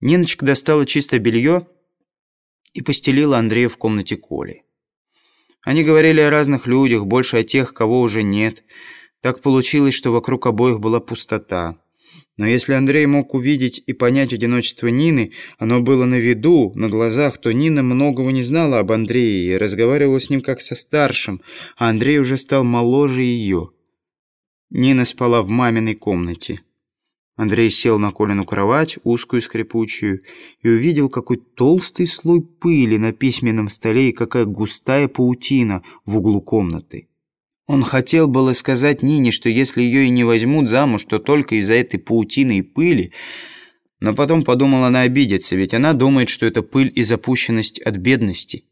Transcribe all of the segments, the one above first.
Ниночка достала чистое белье и постелила Андрея в комнате Коли. Они говорили о разных людях, больше о тех, кого уже нет. Так получилось, что вокруг обоих была пустота. Но если Андрей мог увидеть и понять одиночество Нины, оно было на виду, на глазах, то Нина многого не знала об Андрее и разговаривала с ним как со старшим, а Андрей уже стал моложе ее. Нина спала в маминой комнате. Андрей сел на Колину кровать, узкую скрипучую, и увидел, какой толстый слой пыли на письменном столе и какая густая паутина в углу комнаты. Он хотел было сказать Нине, что если ее и не возьмут замуж, то только из-за этой паутины и пыли, но потом подумал, она обидится, ведь она думает, что это пыль и запущенность от бедности.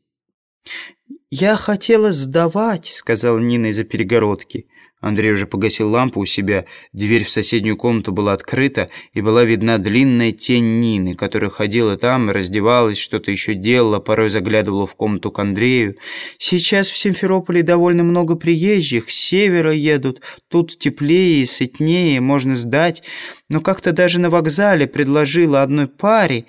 «Я хотела сдавать», — сказала Нина из-за перегородки. Андрей уже погасил лампу у себя, дверь в соседнюю комнату была открыта, и была видна длинная тень Нины, которая ходила там, раздевалась, что-то еще делала, порой заглядывала в комнату к Андрею. «Сейчас в Симферополе довольно много приезжих, с севера едут, тут теплее и сытнее, можно сдать, но как-то даже на вокзале предложила одной паре...»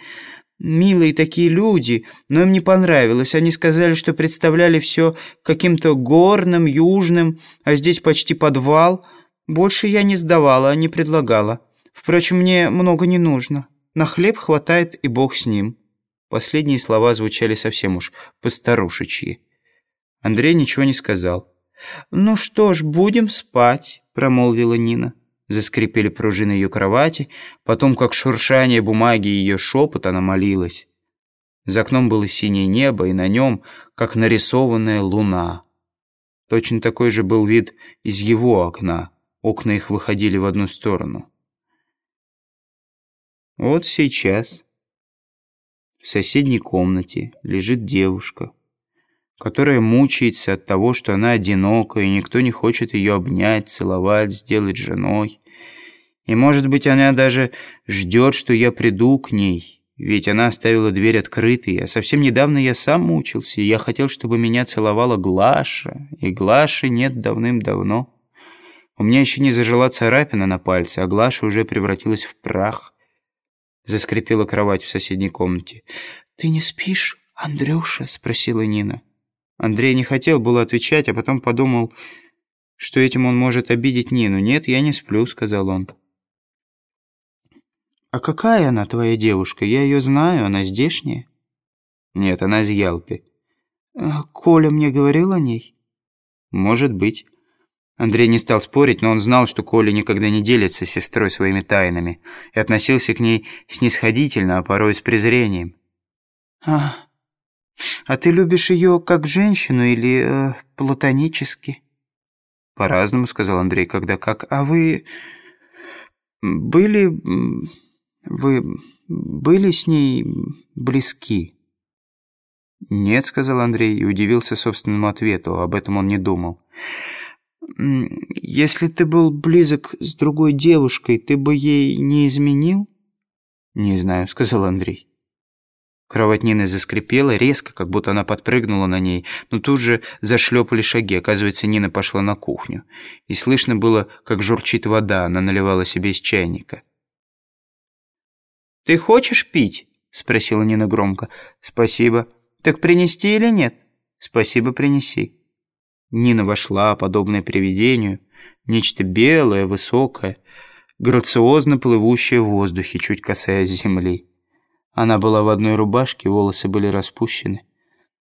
Милые такие люди, но им не понравилось. Они сказали, что представляли все каким-то горным, южным, а здесь почти подвал. Больше я не сдавала, не предлагала. Впрочем, мне много не нужно. На хлеб хватает, и бог с ним». Последние слова звучали совсем уж постарушечьи. Андрей ничего не сказал. «Ну что ж, будем спать», — промолвила Нина. Заскрипели пружины ее кровати, потом, как шуршание бумаги и ее шепот, она молилась. За окном было синее небо, и на нем, как нарисованная луна. Точно такой же был вид из его окна. Окна их выходили в одну сторону. Вот сейчас в соседней комнате лежит девушка которая мучается от того, что она одинока, и никто не хочет ее обнять, целовать, сделать женой. И, может быть, она даже ждет, что я приду к ней, ведь она оставила дверь открытой, а совсем недавно я сам мучился, и я хотел, чтобы меня целовала Глаша, и Глаши нет давным-давно. У меня еще не зажила царапина на пальце, а Глаша уже превратилась в прах. Заскрипела кровать в соседней комнате. «Ты не спишь, Андрюша?» — спросила Нина. Андрей не хотел было отвечать, а потом подумал, что этим он может обидеть Нину. «Нет, я не сплю», — сказал он. «А какая она, твоя девушка? Я ее знаю, она здешняя?» «Нет, она из Ялты». «А «Коля мне говорил о ней?» «Может быть». Андрей не стал спорить, но он знал, что Коля никогда не делится с сестрой своими тайнами и относился к ней снисходительно, а порой с презрением. «А, а ты любишь ее как женщину или э, платонически?» «По-разному», — сказал Андрей, — «когда как. А вы были... вы были с ней близки?» «Нет», — сказал Андрей и удивился собственному ответу. Об этом он не думал. «Если ты был близок с другой девушкой, ты бы ей не изменил?» «Не знаю», — сказал Андрей. Кровать Нины заскрипела резко, как будто она подпрыгнула на ней, но тут же зашлепали шаги. Оказывается, Нина пошла на кухню. И слышно было, как журчит вода, она наливала себе из чайника. «Ты хочешь пить?» — спросила Нина громко. «Спасибо. Так принести или нет?» «Спасибо, принеси». Нина вошла, подобное привидению, нечто белое, высокое, грациозно плывущее в воздухе, чуть касаясь земли. Она была в одной рубашке, волосы были распущены.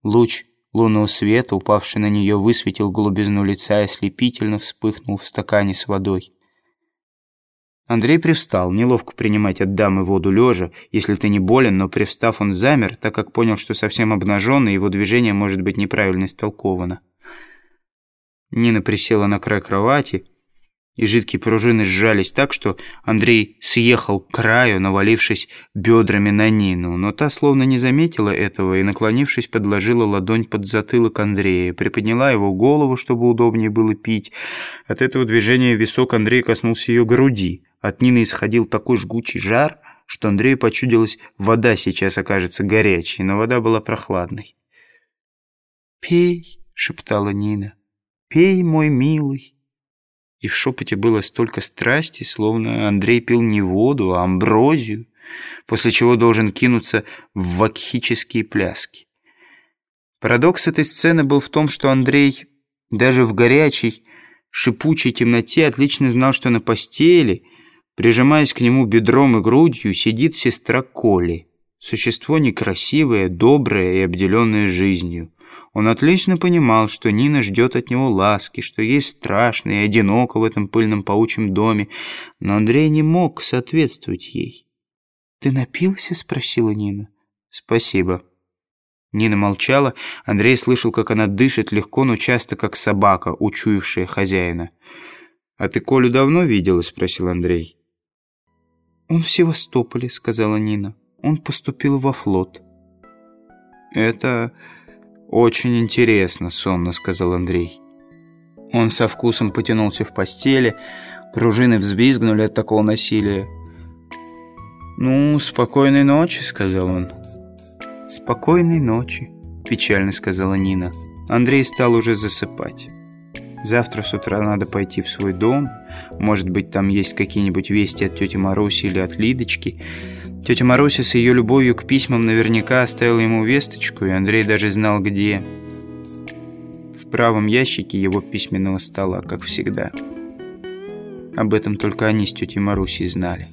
Луч лунного света, упавший на нее, высветил голубизну лица и ослепительно вспыхнул в стакане с водой. Андрей привстал, неловко принимать от дамы воду лежа, если ты не болен, но привстав он замер, так как понял, что совсем обнаженный, его движение может быть неправильно истолковано. Нина присела на край кровати, и жидкие пружины сжались так, что Андрей съехал к краю, навалившись бедрами на Нину, но та словно не заметила этого и, наклонившись, подложила ладонь под затылок Андрея, приподняла его голову, чтобы удобнее было пить. От этого движения висок Андрея коснулся ее груди. От Нины исходил такой жгучий жар, что Андрею почудилось, вода сейчас окажется горячей, но вода была прохладной. «Пей», — шептала Нина, — «пей, мой милый» и в шепоте было столько страсти, словно Андрей пил не воду, а амброзию, после чего должен кинуться в вакхические пляски. Парадокс этой сцены был в том, что Андрей даже в горячей, шипучей темноте отлично знал, что на постели, прижимаясь к нему бедром и грудью, сидит сестра Коли. Существо некрасивое, доброе и обделенное жизнью. Он отлично понимал, что Нина ждет от него ласки, что ей страшно и одиноко в этом пыльном паучьем доме, но Андрей не мог соответствовать ей. «Ты напился?» — спросила Нина. «Спасибо». Нина молчала. Андрей слышал, как она дышит легко, но часто, как собака, учуявшая хозяина. «А ты Колю давно видела?» — спросил Андрей. «Он в Севастополе», — сказала Нина. «Он поступил во флот». «Это очень интересно», — сонно сказал Андрей. Он со вкусом потянулся в постели. Пружины взвизгнули от такого насилия. «Ну, спокойной ночи», — сказал он. «Спокойной ночи», — печально сказала Нина. Андрей стал уже засыпать. Завтра с утра надо пойти в свой дом. Может быть, там есть какие-нибудь вести от тети Маруси или от Лидочки. Тетя Маруся с ее любовью к письмам наверняка оставила ему весточку, и Андрей даже знал, где. В правом ящике его письменного стола, как всегда. Об этом только они с тетей Марусей знали.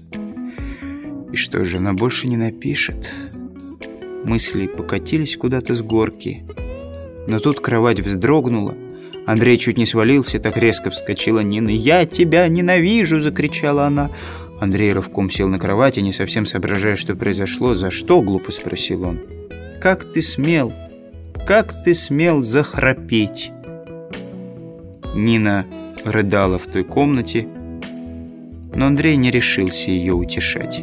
И что же, она больше не напишет? Мысли покатились куда-то с горки. Но тут кровать вздрогнула. Андрей чуть не свалился, так резко вскочила Нина. «Я тебя ненавижу!» — закричала она. Андрей рывком сел на кровати, не совсем соображая, что произошло. «За что?» — глупо спросил он. «Как ты смел? Как ты смел захрапеть?» Нина рыдала в той комнате, но Андрей не решился ее утешать.